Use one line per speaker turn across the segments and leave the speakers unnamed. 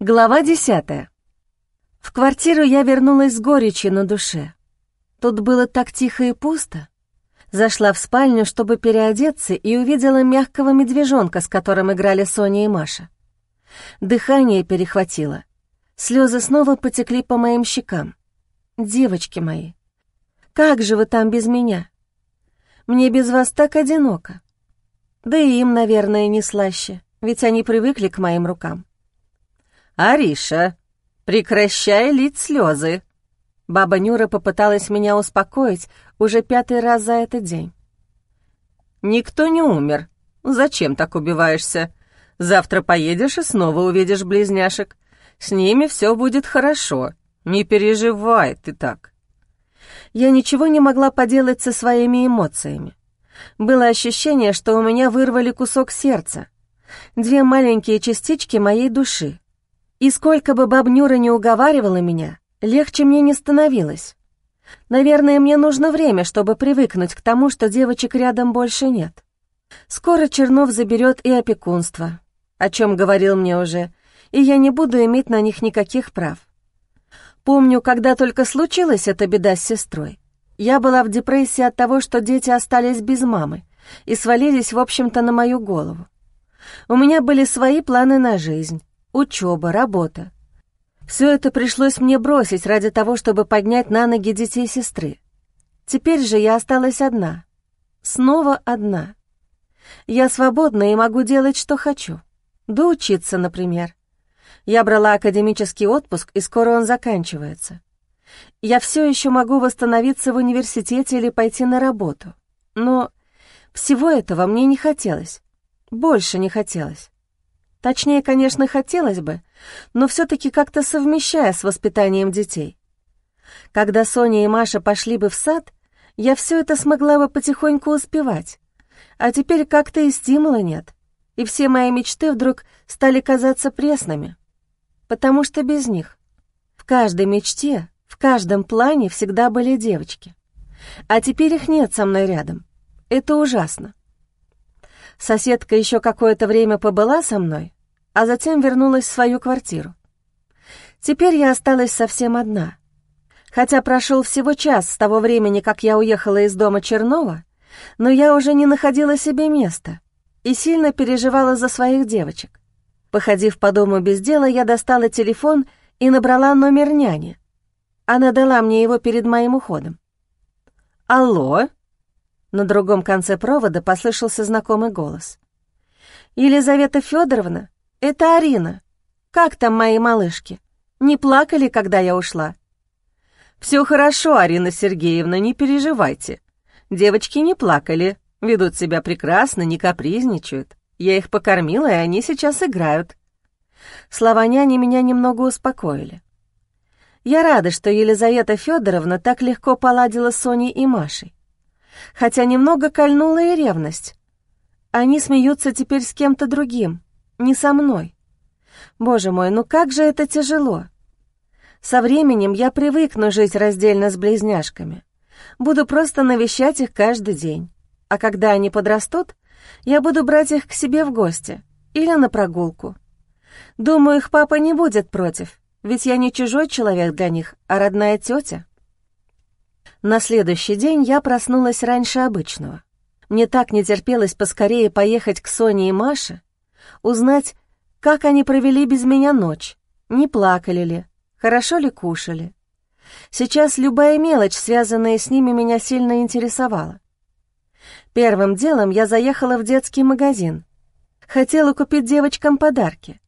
Глава десятая. В квартиру я вернулась с горечью на душе. Тут было так тихо и пусто. Зашла в спальню, чтобы переодеться, и увидела мягкого медвежонка, с которым играли Соня и Маша. Дыхание перехватило. Слезы снова потекли по моим щекам. «Девочки мои, как же вы там без меня? Мне без вас так одиноко. Да и им, наверное, не слаще, ведь они привыкли к моим рукам.
«Ариша, прекращай лить слезы!»
Баба Нюра попыталась меня успокоить уже пятый раз за этот день.
«Никто не умер. Зачем так убиваешься? Завтра поедешь и снова увидишь близняшек. С ними все будет хорошо. Не переживай ты так».
Я ничего не могла поделать со своими эмоциями. Было ощущение, что у меня вырвали кусок сердца. Две маленькие частички моей души. И сколько бы бабнюра не уговаривала меня, легче мне не становилось. Наверное, мне нужно время, чтобы привыкнуть к тому, что девочек рядом больше нет. Скоро Чернов заберет и опекунство, о чем говорил мне уже, и я не буду иметь на них никаких прав. Помню, когда только случилась эта беда с сестрой. Я была в депрессии от того, что дети остались без мамы и свалились, в общем-то, на мою голову. У меня были свои планы на жизнь, учеба, работа. Все это пришлось мне бросить ради того, чтобы поднять на ноги детей сестры. Теперь же я осталась одна. Снова одна. Я свободна и могу делать, что хочу. Доучиться, например. Я брала академический отпуск, и скоро он заканчивается. Я все еще могу восстановиться в университете или пойти на работу. Но всего этого мне не хотелось. Больше не хотелось. Точнее, конечно, хотелось бы, но все-таки как-то совмещая с воспитанием детей. Когда Соня и Маша пошли бы в сад, я все это смогла бы потихоньку успевать. А теперь как-то и стимула нет, и все мои мечты вдруг стали казаться пресными. Потому что без них. В каждой мечте, в каждом плане всегда были девочки. А теперь их нет со мной рядом. Это ужасно. Соседка еще какое-то время побыла со мной, а затем вернулась в свою квартиру. Теперь я осталась совсем одна. Хотя прошел всего час с того времени, как я уехала из дома Чернова, но я уже не находила себе места и сильно переживала за своих девочек. Походив по дому без дела, я достала телефон и набрала номер няни. Она дала мне его перед моим уходом. «Алло?» На другом конце провода послышался знакомый голос. «Елизавета Федоровна, это Арина. Как там мои малышки? Не плакали, когда я ушла?»
«Все хорошо, Арина Сергеевна, не переживайте. Девочки не плакали, ведут себя прекрасно, не капризничают. Я их покормила, и они сейчас играют».
Слова няни меня немного успокоили. Я рада, что Елизавета Федоровна так легко поладила с Соней и Машей хотя немного кольнула и ревность. Они смеются теперь с кем-то другим, не со мной. Боже мой, ну как же это тяжело. Со временем я привыкну жить раздельно с близняшками. Буду просто навещать их каждый день. А когда они подрастут, я буду брать их к себе в гости или на прогулку. Думаю, их папа не будет против, ведь я не чужой человек для них, а родная тетя. На следующий день я проснулась раньше обычного. Мне так не терпелось поскорее поехать к Соне и Маше, узнать, как они провели без меня ночь, не плакали ли, хорошо ли кушали. Сейчас любая мелочь, связанная с ними, меня сильно интересовала. Первым делом я заехала в детский магазин. Хотела купить девочкам подарки.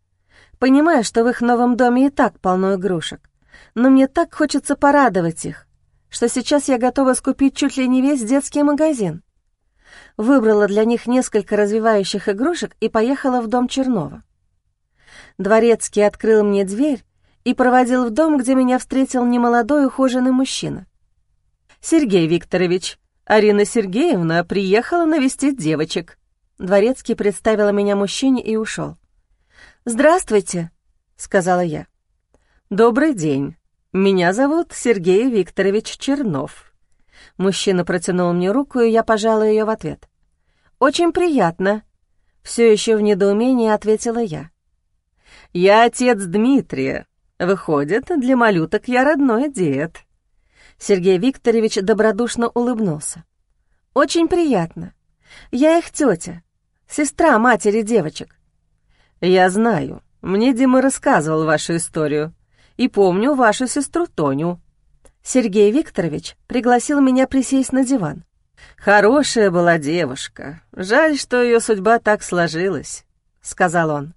Понимаю, что в их новом доме и так полно игрушек, но мне так хочется порадовать их, что сейчас я готова скупить чуть ли не весь детский магазин. Выбрала для них несколько развивающих игрушек и поехала в дом Чернова. Дворецкий открыл мне дверь и проводил в дом, где меня встретил немолодой ухоженный мужчина.
«Сергей Викторович, Арина Сергеевна приехала навестить девочек».
Дворецкий представила меня мужчине и ушел. «Здравствуйте», — сказала я.
«Добрый день. «Меня зовут Сергей Викторович Чернов».
Мужчина протянул мне руку, и я пожала ее в ответ. «Очень приятно», — все еще в недоумении ответила я.
«Я отец Дмитрия. Выходит, для малюток я родной дед».
Сергей Викторович добродушно улыбнулся. «Очень приятно. Я их тетя, сестра матери девочек».
«Я знаю. Мне Дима рассказывал вашу историю. И помню вашу сестру Тоню».
Сергей Викторович пригласил меня присесть на диван.
«Хорошая была девушка. Жаль, что ее судьба так сложилась», — сказал он.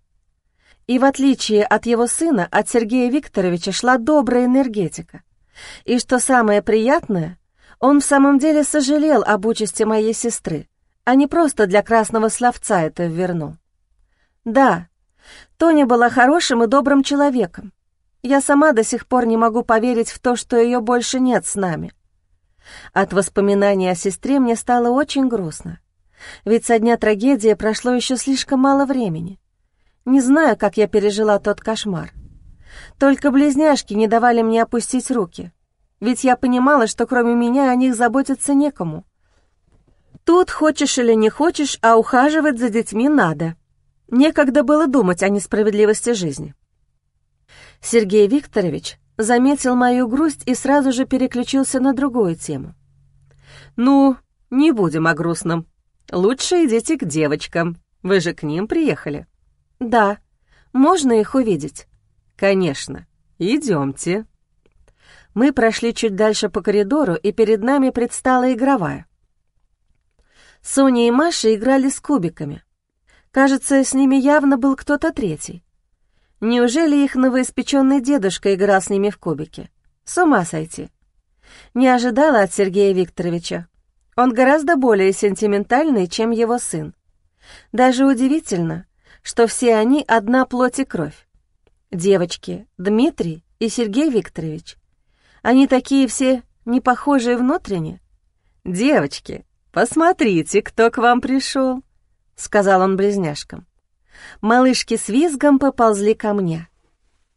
И в отличие от его сына, от Сергея Викторовича шла добрая энергетика. И что самое приятное, он в самом деле сожалел об участи моей сестры, а не просто для красного словца это ввернул. Да, Тоня была хорошим и добрым человеком. Я сама до сих пор не могу поверить в то, что ее больше нет с нами. От воспоминаний о сестре мне стало очень грустно. Ведь со дня трагедии прошло еще слишком мало времени. Не знаю, как я пережила тот кошмар. Только близняшки не давали мне опустить руки, ведь я понимала, что кроме меня о них заботиться некому. Тут, хочешь или не хочешь, а ухаживать за детьми надо. Некогда было думать о несправедливости жизни. Сергей Викторович заметил мою грусть и сразу же переключился на другую тему.
«Ну, не будем о грустном. Лучше идите к девочкам. Вы же к ним приехали».
«Да. Можно их увидеть?»
«Конечно. Идемте».
Мы прошли чуть дальше по коридору, и перед нами предстала игровая. Соня и Маша играли с кубиками. Кажется, с ними явно был кто-то третий. Неужели их новоиспеченный дедушка играл с ними в кубики? С ума сойти. Не ожидала от Сергея Викторовича. Он гораздо более сентиментальный, чем его сын. Даже удивительно, что все они одна плоть и кровь. Девочки, Дмитрий и Сергей Викторович. Они такие все не похожие внутренне.
«Девочки, посмотрите, кто к вам пришел», — сказал он близняшкам.
Малышки с визгом поползли ко мне.